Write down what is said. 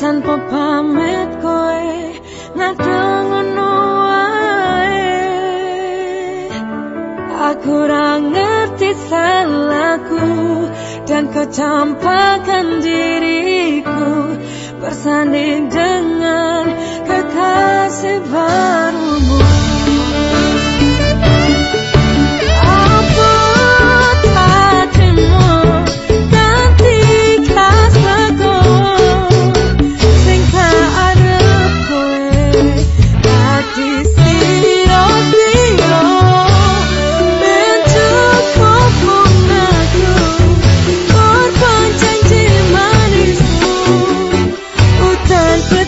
tanpa pamit koe ngadeng ngono aku ra ngerti salahku dan kau diriku put